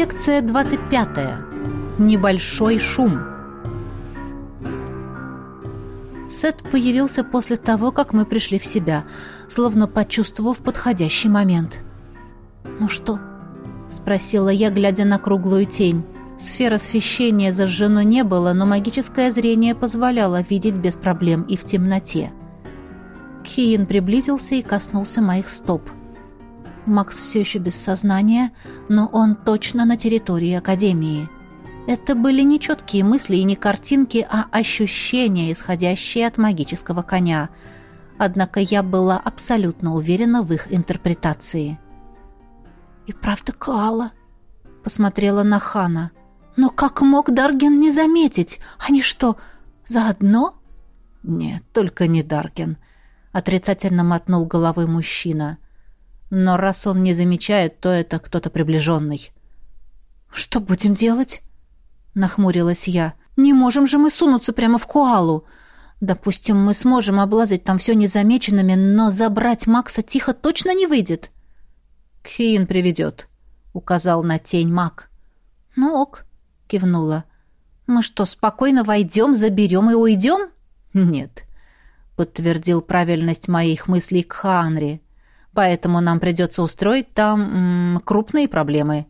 Лекция 25. Небольшой шум. Сет появился после того, как мы пришли в себя, словно почувствовав подходящий момент. «Ну что?» — спросила я, глядя на круглую тень. Сфера освещения зажжено не было, но магическое зрение позволяло видеть без проблем и в темноте. Киин приблизился и коснулся моих стоп — Макс все еще без сознания, но он точно на территории Академии. Это были не четкие мысли и не картинки, а ощущения, исходящие от магического коня. Однако я была абсолютно уверена в их интерпретации. «И правда Каала?» — посмотрела на Хана. «Но как мог Дарген не заметить? Они что, заодно?» «Нет, только не Дарген», — отрицательно мотнул головой мужчина. «Мужчина». Но раз он не замечает, то это кто-то приближенный. «Что будем делать?» — нахмурилась я. «Не можем же мы сунуться прямо в Куалу. Допустим, мы сможем облазить там все незамеченными, но забрать Макса тихо точно не выйдет». «Кхиин приведет», — указал на тень Мак. «Ну ок», — кивнула. «Мы что, спокойно войдем, заберем и уйдем?» «Нет», — подтвердил правильность моих мыслей Кханри поэтому нам придется устроить там крупные проблемы».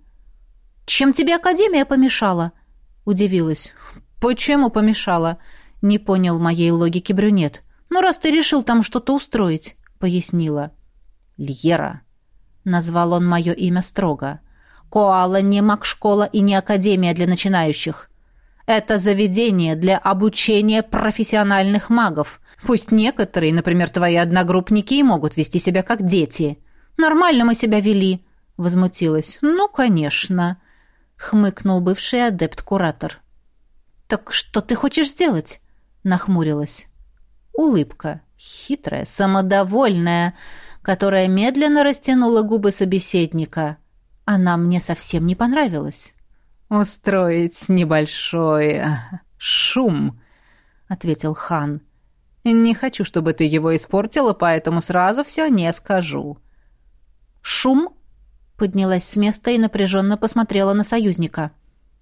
«Чем тебе Академия помешала?» — удивилась. «Почему помешала?» — не понял моей логики брюнет. «Ну, раз ты решил там что-то устроить», — пояснила. «Льера», — назвал он мое имя строго. «Коала не маг школа и не Академия для начинающих. Это заведение для обучения профессиональных магов. Пусть некоторые, например, твои одногруппники, могут вести себя как дети. Нормально мы себя вели, возмутилась. Ну, конечно, хмыкнул бывший адепт-куратор. Так что ты хочешь сделать? нахмурилась. Улыбка, хитрая, самодовольная, которая медленно растянула губы собеседника. Она мне совсем не понравилась устроить небольшой шум», — ответил хан. «Не хочу, чтобы ты его испортила, поэтому сразу все не скажу». «Шум?» — поднялась с места и напряженно посмотрела на союзника.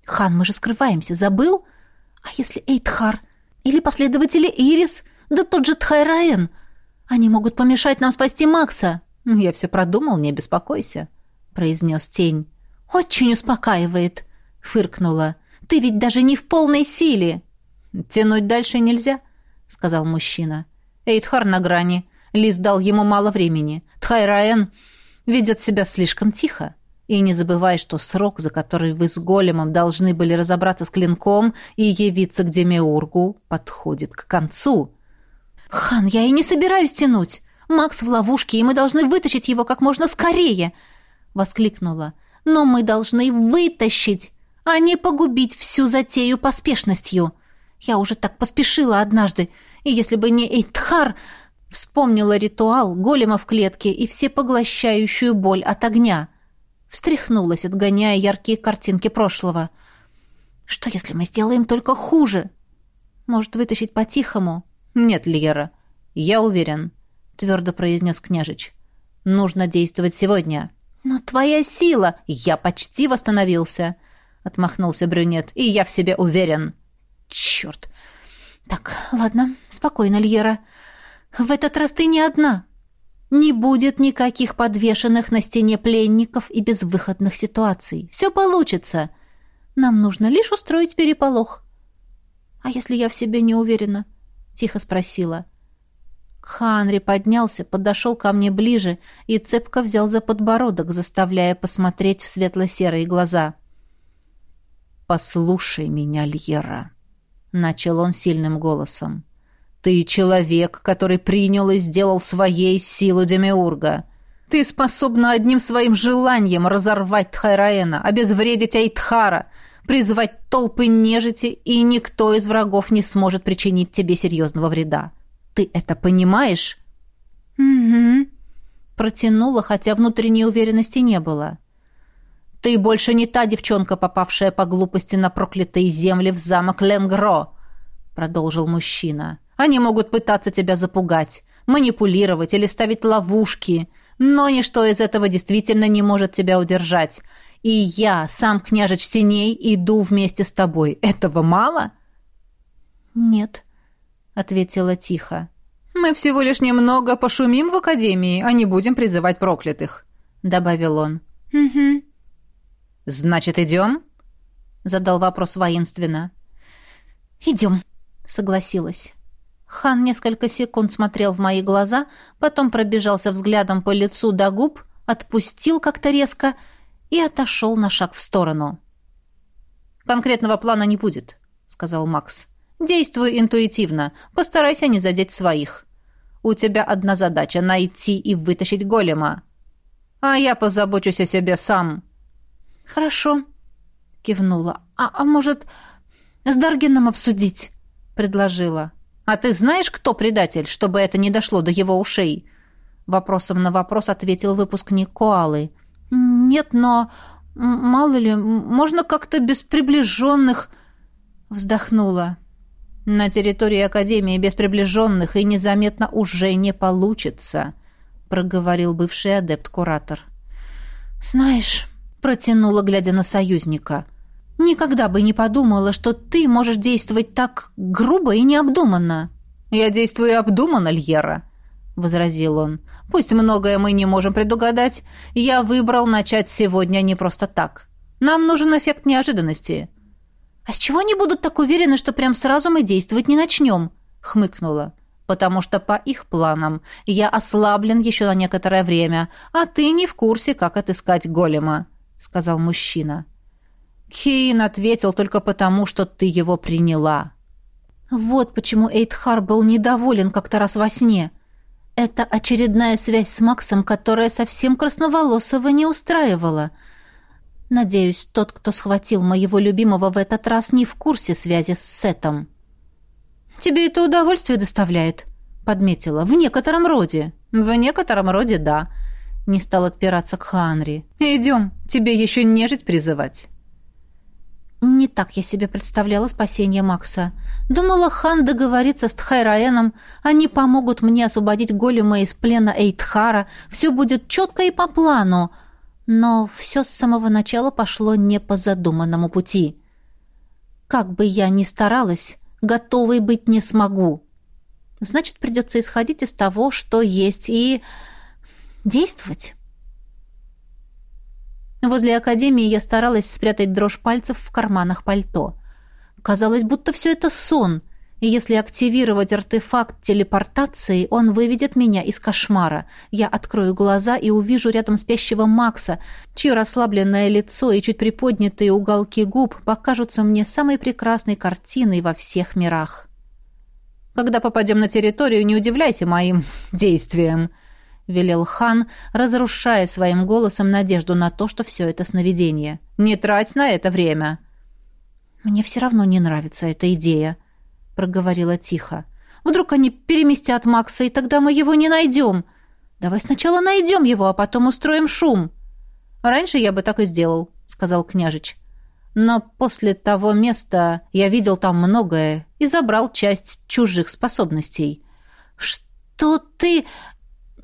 «Хан, мы же скрываемся, забыл? А если Эйтхар? Или последователи Ирис? Да тот же Тхайраен? Они могут помешать нам спасти Макса!» ну, «Я все продумал, не беспокойся», — произнес тень. «Очень успокаивает», фыркнула. «Ты ведь даже не в полной силе!» «Тянуть дальше нельзя», — сказал мужчина. «Эйдхар на грани. Лис дал ему мало времени. Тхайраэн ведет себя слишком тихо. И не забывай, что срок, за который вы с големом должны были разобраться с клинком и явиться к Демиургу, подходит к концу». «Хан, я и не собираюсь тянуть. Макс в ловушке, и мы должны вытащить его как можно скорее!» — воскликнула. «Но мы должны вытащить а не погубить всю затею поспешностью. Я уже так поспешила однажды, и если бы не Эйтхар, вспомнила ритуал голема в клетке и всепоглощающую боль от огня. Встряхнулась, отгоняя яркие картинки прошлого. Что, если мы сделаем только хуже? Может, вытащить по-тихому? Нет, Льера, я уверен, твердо произнес княжич. Нужно действовать сегодня. Но твоя сила! Я почти восстановился. — отмахнулся брюнет. И я в себе уверен. Черт. Так, ладно, спокойно, Льера. В этот раз ты не одна. Не будет никаких подвешенных на стене пленников и безвыходных ситуаций. Все получится. Нам нужно лишь устроить переполох. А если я в себе не уверена? Тихо спросила. Ханри поднялся, подошел ко мне ближе и цепко взял за подбородок, заставляя посмотреть в светло-серые глаза. — «Послушай меня, Льера», — начал он сильным голосом. «Ты человек, который принял и сделал своей силу Демиурга. Ты способна одним своим желанием разорвать Тхайраэна, обезвредить Айтхара, призвать толпы нежити, и никто из врагов не сможет причинить тебе серьезного вреда. Ты это понимаешь?» «Угу», — протянула, хотя внутренней уверенности не было. Ты больше не та девчонка, попавшая по глупости на проклятые земли в замок Ленгро, продолжил мужчина. Они могут пытаться тебя запугать, манипулировать или ставить ловушки, но ничто из этого действительно не может тебя удержать. И я, сам княжеч теней, иду вместе с тобой. Этого мало? Нет, ответила тихо. Мы всего лишь немного пошумим в академии, а не будем призывать проклятых, добавил он. Угу. «Значит, идем?» — задал вопрос воинственно. «Идем», — согласилась. Хан несколько секунд смотрел в мои глаза, потом пробежался взглядом по лицу до губ, отпустил как-то резко и отошел на шаг в сторону. «Конкретного плана не будет», — сказал Макс. «Действуй интуитивно, постарайся не задеть своих. У тебя одна задача — найти и вытащить голема. А я позабочусь о себе сам. «Хорошо», — кивнула. «А, а может, с Даргином обсудить?» — предложила. «А ты знаешь, кто предатель, чтобы это не дошло до его ушей?» Вопросом на вопрос ответил выпускник Коалы. «Нет, но... Мало ли, можно как-то без приближенных...» Вздохнула. «На территории Академии без приближенных и незаметно уже не получится», проговорил бывший адепт-куратор. «Знаешь...» протянула, глядя на союзника. «Никогда бы не подумала, что ты можешь действовать так грубо и необдуманно». «Я действую обдуманно, Льера», — возразил он. «Пусть многое мы не можем предугадать, я выбрал начать сегодня не просто так. Нам нужен эффект неожиданности». «А с чего они будут так уверены, что прям сразу мы действовать не начнем?» — хмыкнула потому что по их планам я ослаблен еще на некоторое время, а ты не в курсе, как отыскать голема. — сказал мужчина. Кейн ответил только потому, что ты его приняла. Вот почему Эйтхар был недоволен как-то раз во сне. Это очередная связь с Максом, которая совсем Красноволосого не устраивала. Надеюсь, тот, кто схватил моего любимого в этот раз, не в курсе связи с Сетом. «Тебе это удовольствие доставляет», — подметила. «В некотором роде». «В некотором роде, да не стал отпираться к Ханри. «Идем, тебе еще нежить призывать». Не так я себе представляла спасение Макса. Думала, хан договорится с Тхайраеном, они помогут мне освободить голема из плена Эйтхара, все будет четко и по плану. Но все с самого начала пошло не по задуманному пути. Как бы я ни старалась, готовой быть не смогу. Значит, придется исходить из того, что есть, и действовать. Возле академии я старалась спрятать дрожь пальцев в карманах пальто. Казалось, будто все это сон, и если активировать артефакт телепортации, он выведет меня из кошмара. Я открою глаза и увижу рядом спящего Макса, чье расслабленное лицо и чуть приподнятые уголки губ покажутся мне самой прекрасной картиной во всех мирах. Когда попадем на территорию, не удивляйся моим действиям, велел хан, разрушая своим голосом надежду на то, что все это сновидение. «Не трать на это время!» «Мне все равно не нравится эта идея», — проговорила тихо. «Вдруг они переместят Макса, и тогда мы его не найдем. Давай сначала найдем его, а потом устроим шум». «Раньше я бы так и сделал», — сказал княжич. «Но после того места я видел там многое и забрал часть чужих способностей». «Что ты...»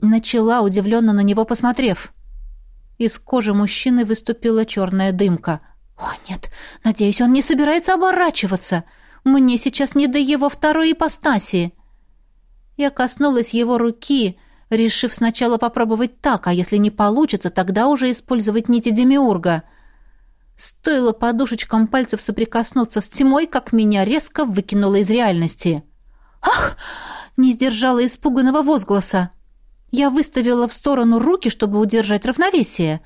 Начала, удивленно на него посмотрев. Из кожи мужчины выступила черная дымка. «О, нет, надеюсь, он не собирается оборачиваться. Мне сейчас не до его второй ипостаси». Я коснулась его руки, решив сначала попробовать так, а если не получится, тогда уже использовать нити Демиурга. Стоило подушечкам пальцев соприкоснуться с тьмой, как меня резко выкинуло из реальности. «Ах!» — не сдержала испуганного возгласа. Я выставила в сторону руки, чтобы удержать равновесие.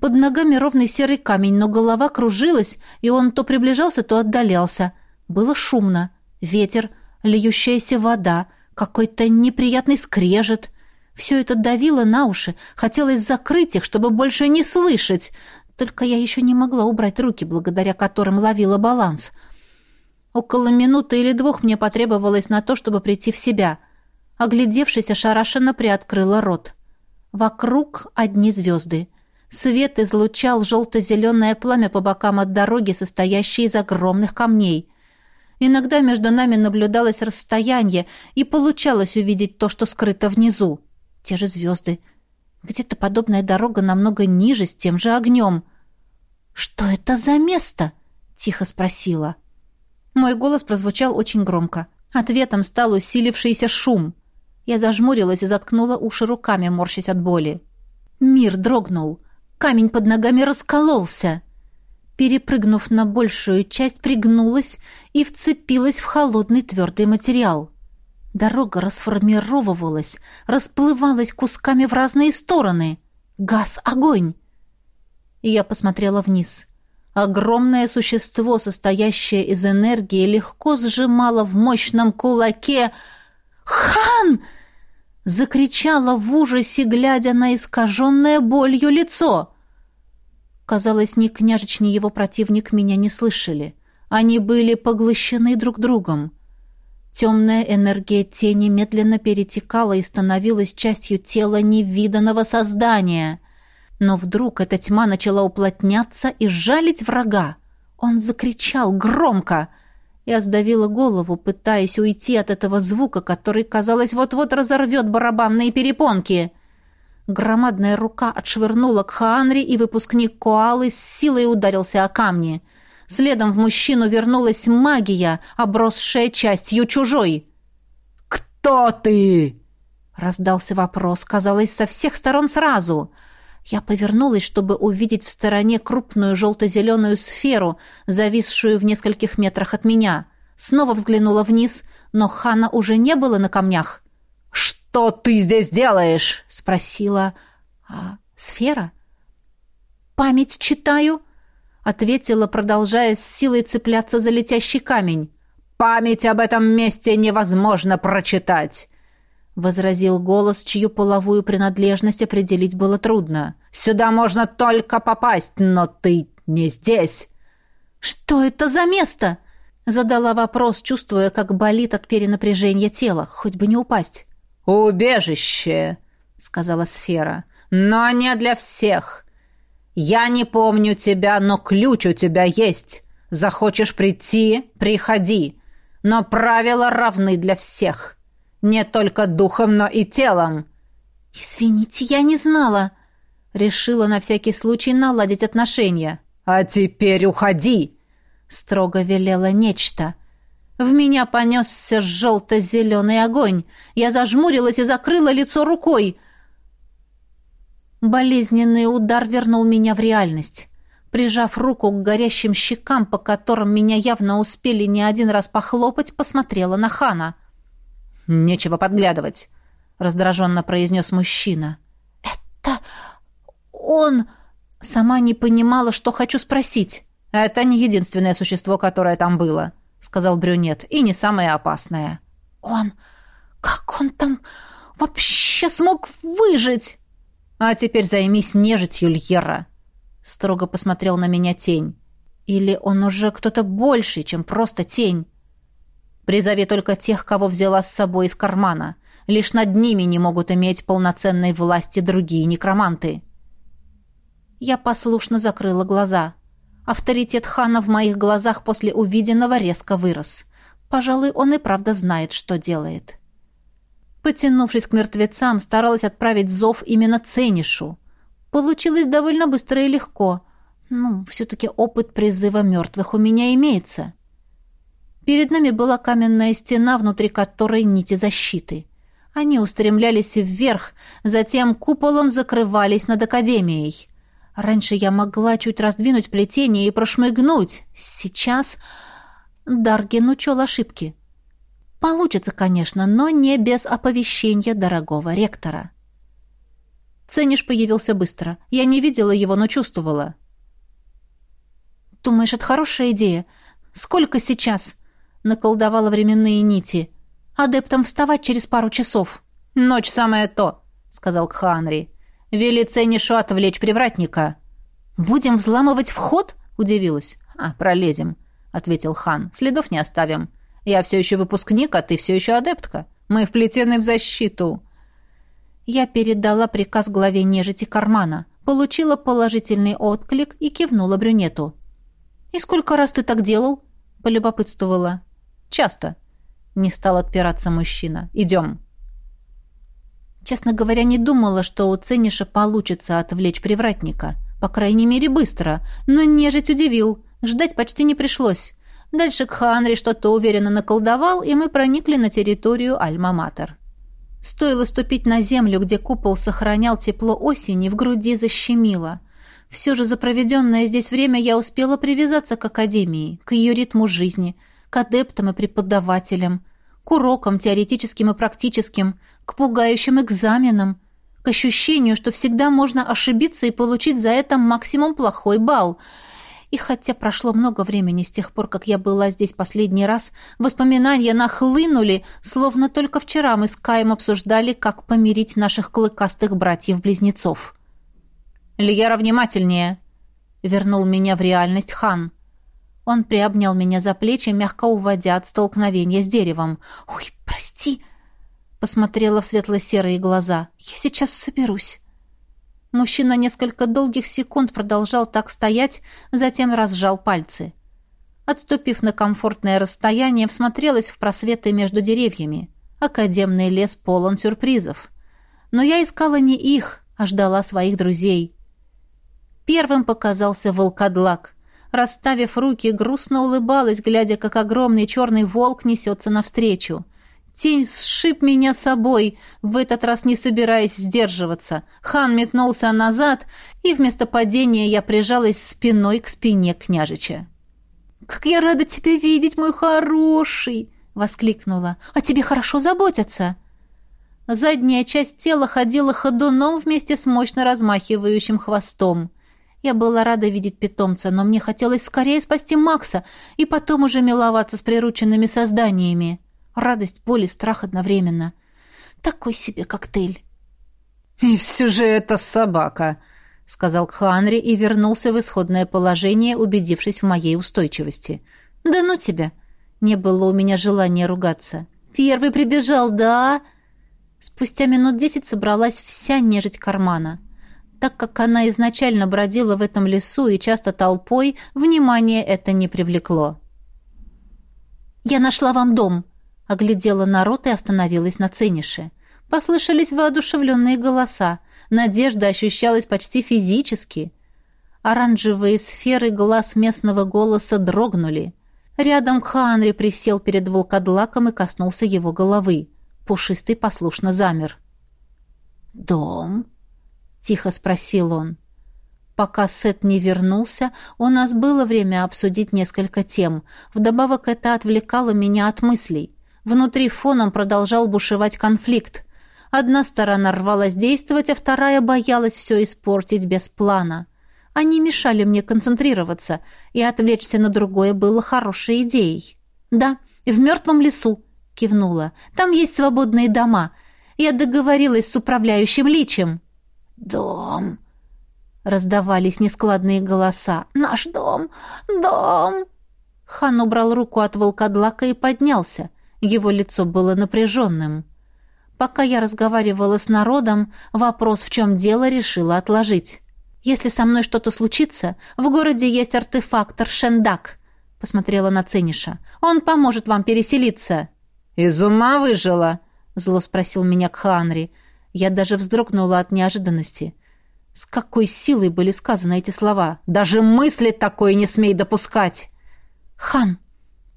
Под ногами ровный серый камень, но голова кружилась, и он то приближался, то отдалялся. Было шумно. Ветер, льющаяся вода, какой-то неприятный скрежет. Все это давило на уши, хотелось закрыть их, чтобы больше не слышать. Только я еще не могла убрать руки, благодаря которым ловила баланс. Около минуты или двух мне потребовалось на то, чтобы прийти в себя — Оглядевшись, ошарашенно приоткрыла рот. Вокруг одни звезды. Свет излучал желто-зеленое пламя по бокам от дороги, состоящей из огромных камней. Иногда между нами наблюдалось расстояние, и получалось увидеть то, что скрыто внизу. Те же звезды. Где-то подобная дорога намного ниже, с тем же огнем. «Что это за место?» — тихо спросила. Мой голос прозвучал очень громко. Ответом стал усилившийся шум. Я зажмурилась и заткнула уши руками, морщась от боли. Мир дрогнул. Камень под ногами раскололся. Перепрыгнув на большую часть, пригнулась и вцепилась в холодный твердый материал. Дорога расформировывалась, расплывалась кусками в разные стороны. Газ, огонь! И я посмотрела вниз. Огромное существо, состоящее из энергии, легко сжимало в мощном кулаке «Хан!» — закричала в ужасе, глядя на искаженное болью лицо. Казалось, ни княжич, ни его противник меня не слышали. Они были поглощены друг другом. Темная энергия тени медленно перетекала и становилась частью тела невиданного создания. Но вдруг эта тьма начала уплотняться и жалить врага. Он закричал громко — я сдавила голову, пытаясь уйти от этого звука, который, казалось, вот-вот разорвет барабанные перепонки. Громадная рука отшвырнула к Хаанри, и выпускник Коалы с силой ударился о камни. Следом в мужчину вернулась магия, обросшая частью чужой. «Кто ты?» — раздался вопрос, казалось, со всех сторон сразу — я повернулась, чтобы увидеть в стороне крупную желто-зеленую сферу, зависшую в нескольких метрах от меня. Снова взглянула вниз, но Хана уже не было на камнях. «Что ты здесь делаешь?» — спросила. «А сфера?» «Память читаю», — ответила, продолжая с силой цепляться за летящий камень. «Память об этом месте невозможно прочитать. Возразил голос, чью половую принадлежность определить было трудно. «Сюда можно только попасть, но ты не здесь!» «Что это за место?» Задала вопрос, чувствуя, как болит от перенапряжения тела, хоть бы не упасть. «Убежище!» — сказала сфера. «Но не для всех! Я не помню тебя, но ключ у тебя есть! Захочешь прийти — приходи! Но правила равны для всех!» не только духом, но и телом». «Извините, я не знала». Решила на всякий случай наладить отношения. «А теперь уходи!» Строго велела нечто. В меня понесся желто-зеленый огонь. Я зажмурилась и закрыла лицо рукой. Болезненный удар вернул меня в реальность. Прижав руку к горящим щекам, по которым меня явно успели не один раз похлопать, посмотрела на Хана. Нечего подглядывать, раздраженно произнес мужчина. Это он сама не понимала, что хочу спросить. Это не единственное существо, которое там было, сказал брюнет, и не самое опасное. Он как он там вообще смог выжить? А теперь займись нежитью, Льера, строго посмотрел на меня тень. Или он уже кто-то больший, чем просто тень? Призови только тех, кого взяла с собой из кармана. Лишь над ними не могут иметь полноценной власти другие некроманты. Я послушно закрыла глаза. Авторитет хана в моих глазах после увиденного резко вырос. Пожалуй, он и правда знает, что делает. Потянувшись к мертвецам, старалась отправить зов именно Ценишу. Получилось довольно быстро и легко. Ну, все-таки опыт призыва мертвых у меня имеется. — Перед нами была каменная стена, внутри которой нити защиты. Они устремлялись вверх, затем куполом закрывались над академией. Раньше я могла чуть раздвинуть плетение и прошмыгнуть. Сейчас Даргин, учел ошибки. Получится, конечно, но не без оповещения дорогого ректора. Цениш появился быстро. Я не видела его, но чувствовала. «Думаешь, это хорошая идея? Сколько сейчас?» наколдовала временные нити. Адептам вставать через пару часов. «Ночь самое то», — сказал Кханри. «Вели Ценишу отвлечь привратника». «Будем взламывать вход?» — удивилась. «А, пролезем», — ответил хан. «Следов не оставим. Я все еще выпускник, а ты все еще адептка. Мы вплетены в защиту». Я передала приказ главе нежити кармана, получила положительный отклик и кивнула брюнету. «И сколько раз ты так делал?» – полюбопытствовала. Часто. Не стал отпираться мужчина. Идем. Честно говоря, не думала, что у Цениша получится отвлечь привратника. По крайней мере, быстро. Но нежить удивил. Ждать почти не пришлось. Дальше Кханри что-то уверенно наколдовал, и мы проникли на территорию Альма-Матер. Стоило ступить на землю, где купол сохранял тепло осени, в груди защемило. Все же за проведенное здесь время я успела привязаться к Академии, к ее ритму жизни – к адептам и преподавателям, к урокам теоретическим и практическим, к пугающим экзаменам, к ощущению, что всегда можно ошибиться и получить за это максимум плохой балл. И хотя прошло много времени с тех пор, как я была здесь последний раз, воспоминания нахлынули, словно только вчера мы с Каем обсуждали, как помирить наших клыкастых братьев-близнецов. «Лияра, внимательнее!» — вернул меня в реальность хан — он приобнял меня за плечи, мягко уводя от столкновения с деревом. «Ой, прости!» Посмотрела в светло-серые глаза. «Я сейчас соберусь». Мужчина несколько долгих секунд продолжал так стоять, затем разжал пальцы. Отступив на комфортное расстояние, всмотрелась в просветы между деревьями. Академный лес полон сюрпризов. Но я искала не их, а ждала своих друзей. Первым показался волкодлак — расставив руки, грустно улыбалась, глядя, как огромный черный волк несется навстречу. Тень сшиб меня собой, в этот раз не собираясь сдерживаться. Хан метнулся назад, и вместо падения я прижалась спиной к спине княжича. «Как я рада тебя видеть, мой хороший!» — воскликнула. «О тебе хорошо заботятся!» Задняя часть тела ходила ходуном вместе с мощно размахивающим хвостом. Я была рада видеть питомца, но мне хотелось скорее спасти Макса и потом уже миловаться с прирученными созданиями. Радость, боль и страх одновременно. Такой себе коктейль. «И все же это собака», — сказал Кханри и вернулся в исходное положение, убедившись в моей устойчивости. «Да ну тебя!» Не было у меня желания ругаться. «Первый прибежал, да?» Спустя минут десять собралась вся нежить кармана так как она изначально бродила в этом лесу и часто толпой, внимание это не привлекло. «Я нашла вам дом!» — оглядела народ и остановилась на ценише. Послышались воодушевленные голоса. Надежда ощущалась почти физически. Оранжевые сферы глаз местного голоса дрогнули. Рядом Ханри присел перед волкодлаком и коснулся его головы. Пушистый послушно замер. «Дом?» — тихо спросил он. Пока Сет не вернулся, у нас было время обсудить несколько тем. Вдобавок это отвлекало меня от мыслей. Внутри фоном продолжал бушевать конфликт. Одна сторона рвалась действовать, а вторая боялась все испортить без плана. Они мешали мне концентрироваться, и отвлечься на другое было хорошей идеей. «Да, в мертвом лесу», — кивнула. «Там есть свободные дома. Я договорилась с управляющим личем». «Дом!» Раздавались нескладные голоса. «Наш дом! Дом!» Хан убрал руку от волкодлака и поднялся. Его лицо было напряженным. Пока я разговаривала с народом, вопрос, в чем дело, решила отложить. «Если со мной что-то случится, в городе есть артефактор Шендак», — посмотрела на Цениша. «Он поможет вам переселиться». «Из ума выжила?» — зло спросил меня Кханри. Я даже вздрогнула от неожиданности. С какой силой были сказаны эти слова? Даже мысли такое не смей допускать! Хан!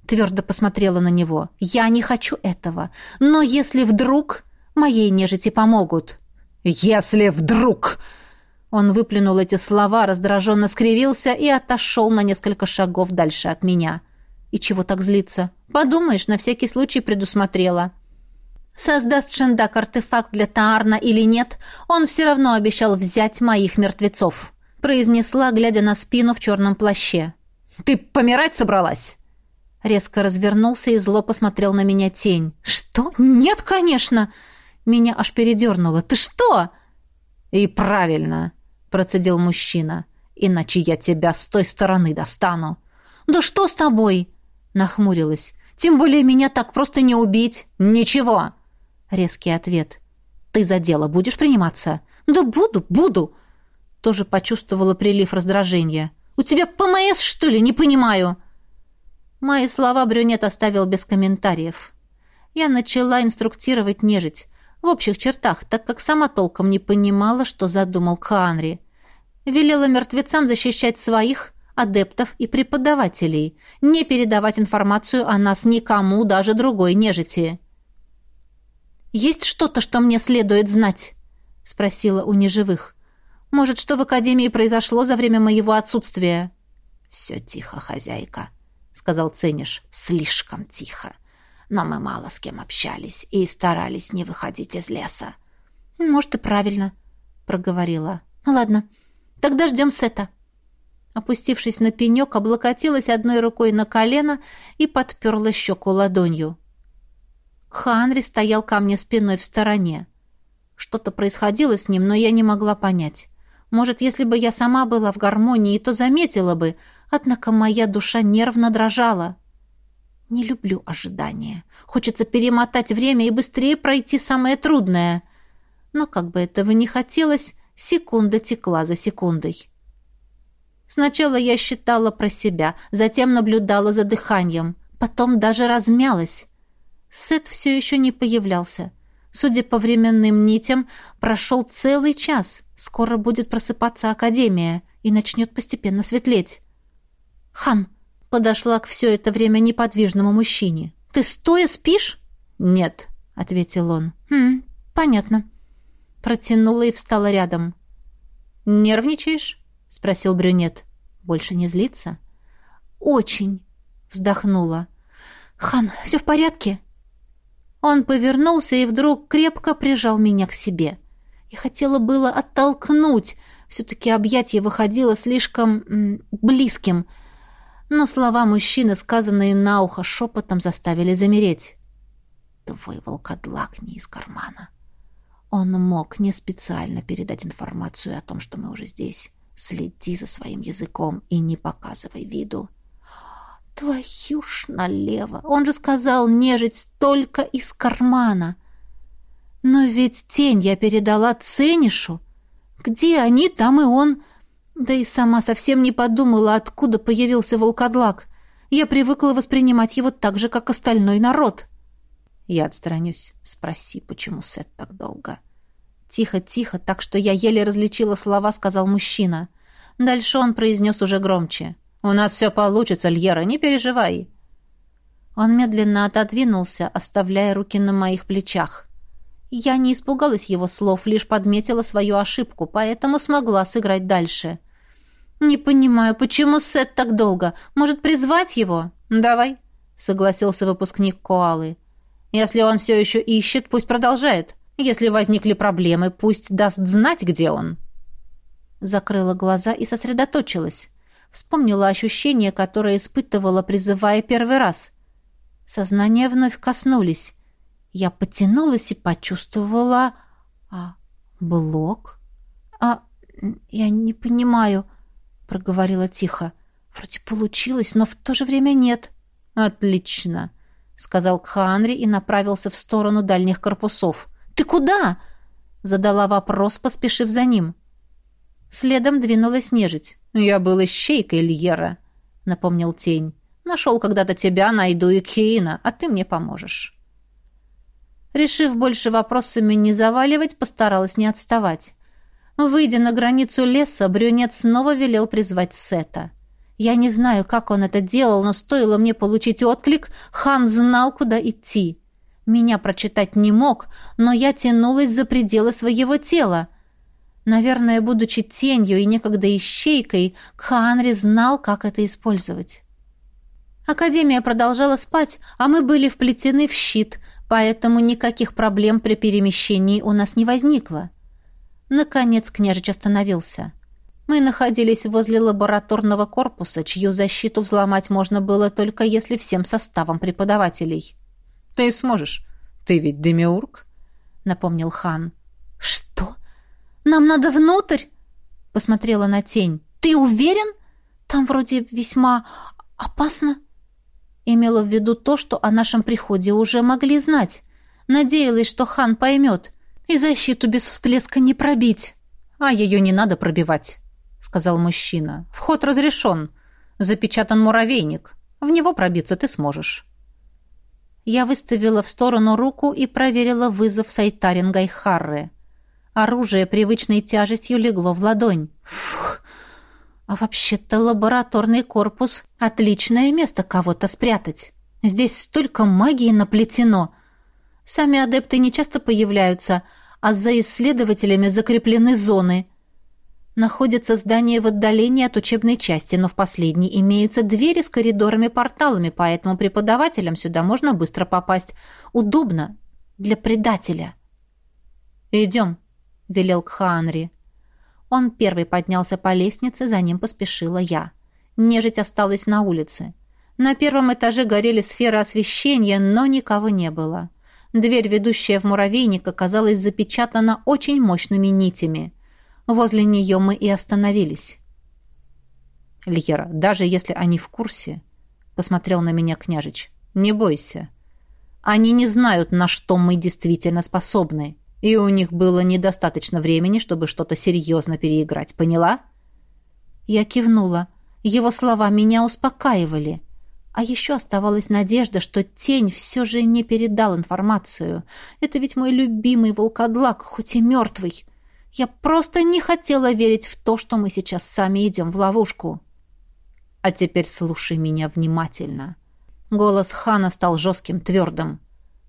Твердо посмотрела на него. «Я не хочу этого. Но если вдруг моей нежити помогут...» «Если вдруг!» Он выплюнул эти слова, раздраженно скривился и отошел на несколько шагов дальше от меня. «И чего так злиться?» «Подумаешь, на всякий случай предусмотрела». Создаст Шендак артефакт для Таарна или нет, он все равно обещал взять моих мертвецов», — произнесла, глядя на спину в черном плаще. «Ты помирать собралась?» Резко развернулся и зло посмотрел на меня тень. «Что? Нет, конечно!» Меня аж передернуло. «Ты что?» «И правильно!» — процедил мужчина. «Иначе я тебя с той стороны достану!» «Да что с тобой?» — нахмурилась. «Тем более меня так просто не убить!» «Ничего!» Резкий ответ. «Ты за дело будешь приниматься?» «Да буду, буду!» Тоже почувствовала прилив раздражения. «У тебя ПМС, что ли? Не понимаю!» Мои слова брюнет оставил без комментариев. Я начала инструктировать нежить. В общих чертах, так как сама толком не понимала, что задумал Каанри. Велела мертвецам защищать своих, адептов и преподавателей, не передавать информацию о нас никому, даже другой нежити. «Есть что-то, что мне следует знать?» — спросила у неживых. «Может, что в Академии произошло за время моего отсутствия?» «Все тихо, хозяйка», — сказал Цениш. «Слишком тихо. Но мы мало с кем общались и старались не выходить из леса». «Может, и правильно», — проговорила. «Ну, «Ладно, тогда ждем Сета». Опустившись на пенек, облокотилась одной рукой на колено и подперла щеку ладонью. Ханри стоял ко мне спиной в стороне. Что-то происходило с ним, но я не могла понять. Может, если бы я сама была в гармонии, то заметила бы, однако моя душа нервно дрожала. Не люблю ожидания. Хочется перемотать время и быстрее пройти самое трудное. Но как бы этого ни хотелось, секунда текла за секундой. Сначала я считала про себя, затем наблюдала за дыханием, потом даже размялась. Сет все еще не появлялся. Судя по временным нитям, прошел целый час. Скоро будет просыпаться Академия и начнет постепенно светлеть. «Хан!» — подошла к все это время неподвижному мужчине. «Ты стоя спишь?» «Нет», — ответил он. «Хм, понятно». Протянула и встала рядом. «Нервничаешь?» — спросил брюнет. «Больше не злится?» «Очень», — вздохнула. «Хан, все в порядке?» Он повернулся и вдруг крепко прижал меня к себе. Я хотела было оттолкнуть, все-таки объятие выходило слишком близким, но слова мужчины, сказанные на ухо шепотом, заставили замереть. «Твой волкодлак не из кармана». Он мог не специально передать информацию о том, что мы уже здесь. Следи за своим языком и не показывай виду твою налево. Он же сказал нежить только из кармана. Но ведь тень я передала Ценишу. Где они, там и он. Да и сама совсем не подумала, откуда появился волкодлак. Я привыкла воспринимать его так же, как остальной народ. Я отстранюсь. Спроси, почему Сет так долго. Тихо-тихо, так что я еле различила слова, сказал мужчина. Дальше он произнес уже громче. — у нас все получится, Льера, не переживай. Он медленно отодвинулся, оставляя руки на моих плечах. Я не испугалась его слов, лишь подметила свою ошибку, поэтому смогла сыграть дальше. «Не понимаю, почему Сет так долго? Может, призвать его?» «Давай», — согласился выпускник Коалы. «Если он все еще ищет, пусть продолжает. Если возникли проблемы, пусть даст знать, где он». Закрыла глаза и сосредоточилась вспомнила ощущение, которое испытывала, призывая первый раз. Сознание вновь коснулись. Я потянулась и почувствовала... А, блок? А, я не понимаю, проговорила тихо. Вроде получилось, но в то же время нет. Отлично, сказал Кханри и направился в сторону дальних корпусов. Ты куда? задала вопрос, поспешив за ним. Следом двинулась нежить. Ну, «Я был ищейкой Льера», — напомнил тень. «Нашел когда-то тебя, найду и Кейна, а ты мне поможешь». Решив больше вопросами не заваливать, постаралась не отставать. Выйдя на границу леса, брюнет снова велел призвать Сета. Я не знаю, как он это делал, но стоило мне получить отклик, хан знал, куда идти. Меня прочитать не мог, но я тянулась за пределы своего тела — Наверное, будучи тенью и некогда ищейкой, Кханри знал, как это использовать. Академия продолжала спать, а мы были вплетены в щит, поэтому никаких проблем при перемещении у нас не возникло. Наконец княжич остановился. Мы находились возле лабораторного корпуса, чью защиту взломать можно было только если всем составом преподавателей. «Ты сможешь. Ты ведь демиург?» — напомнил хан. «Что?» Нам надо внутрь!» Посмотрела на тень. «Ты уверен? Там вроде весьма опасно». Имела в виду то, что о нашем приходе уже могли знать. Надеялась, что хан поймет. И защиту без всплеска не пробить. «А ее не надо пробивать», — сказал мужчина. «Вход разрешен. Запечатан муравейник. В него пробиться ты сможешь». Я выставила в сторону руку и проверила вызов Сайтарин Гайхарры. Оружие привычной тяжестью легло в ладонь. Фух! А вообще-то лабораторный корпус — отличное место кого-то спрятать. Здесь столько магии наплетено. Сами адепты не часто появляются, а за исследователями закреплены зоны. Находится здание в отдалении от учебной части, но в последней имеются двери с коридорами-порталами, поэтому преподавателям сюда можно быстро попасть. Удобно для предателя. «Идем», — велел Кхаанри. Он первый поднялся по лестнице, за ним поспешила я. Нежить осталась на улице. На первом этаже горели сферы освещения, но никого не было. Дверь, ведущая в муравейник, оказалась запечатана очень мощными нитями. Возле нее мы и остановились. «Льера, даже если они в курсе», — посмотрел на меня княжич, — «не бойся. Они не знают, на что мы действительно способны». И у них было недостаточно времени, чтобы что-то серьезно переиграть, поняла? Я кивнула. Его слова меня успокаивали. А еще оставалась надежда, что тень все же не передал информацию. Это ведь мой любимый волкодлак, хоть и мертвый. Я просто не хотела верить в то, что мы сейчас сами идем в ловушку. А теперь слушай меня внимательно. Голос Хана стал жестким, твердым.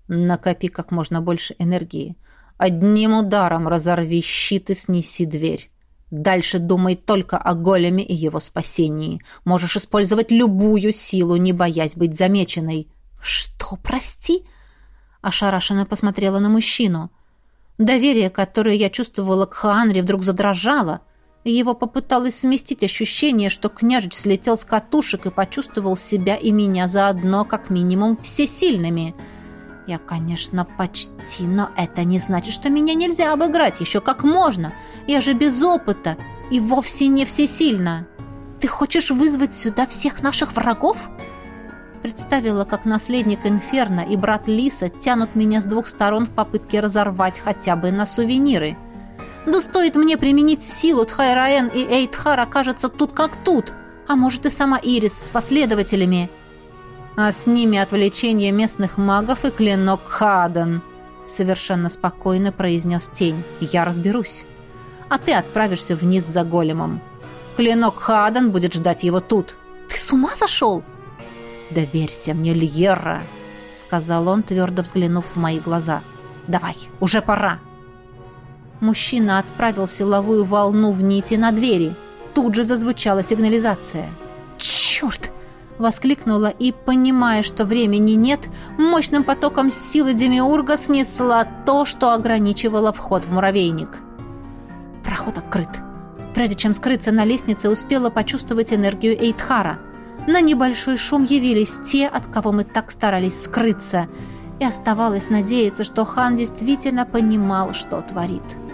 Накопи как можно больше энергии. Одним ударом разорви щит и снеси дверь. Дальше думай только о големе и его спасении. Можешь использовать любую силу, не боясь быть замеченной. Что, прости? Ошарашенно посмотрела на мужчину. Доверие, которое я чувствовала к Хаанре, вдруг задрожало. Его попыталось сместить ощущение, что княжич слетел с катушек и почувствовал себя и меня заодно, как минимум, всесильными — я, конечно, почти, но это не значит, что меня нельзя обыграть еще как можно. Я же без опыта и вовсе не всесильна. Ты хочешь вызвать сюда всех наших врагов? Представила, как наследник Инферно и брат Лиса тянут меня с двух сторон в попытке разорвать хотя бы на сувениры. Да стоит мне применить силу, Тхайраэн и Эйтхар окажется тут как тут. А может и сама Ирис с последователями а с ними отвлечение местных магов и клинок Хаден», — совершенно спокойно произнес тень. «Я разберусь. А ты отправишься вниз за големом. Клинок Хаден будет ждать его тут». «Ты с ума сошел?» «Доверься мне, Льерра», — сказал он, твердо взглянув в мои глаза. «Давай, уже пора». Мужчина отправил силовую волну в нити на двери. Тут же зазвучала сигнализация. «Черт!» — воскликнула и, понимая, что времени нет, мощным потоком силы Демиурга снесла то, что ограничивало вход в муравейник. Проход открыт. Прежде чем скрыться на лестнице, успела почувствовать энергию Эйтхара. На небольшой шум явились те, от кого мы так старались скрыться, и оставалось надеяться, что хан действительно понимал, что творит. —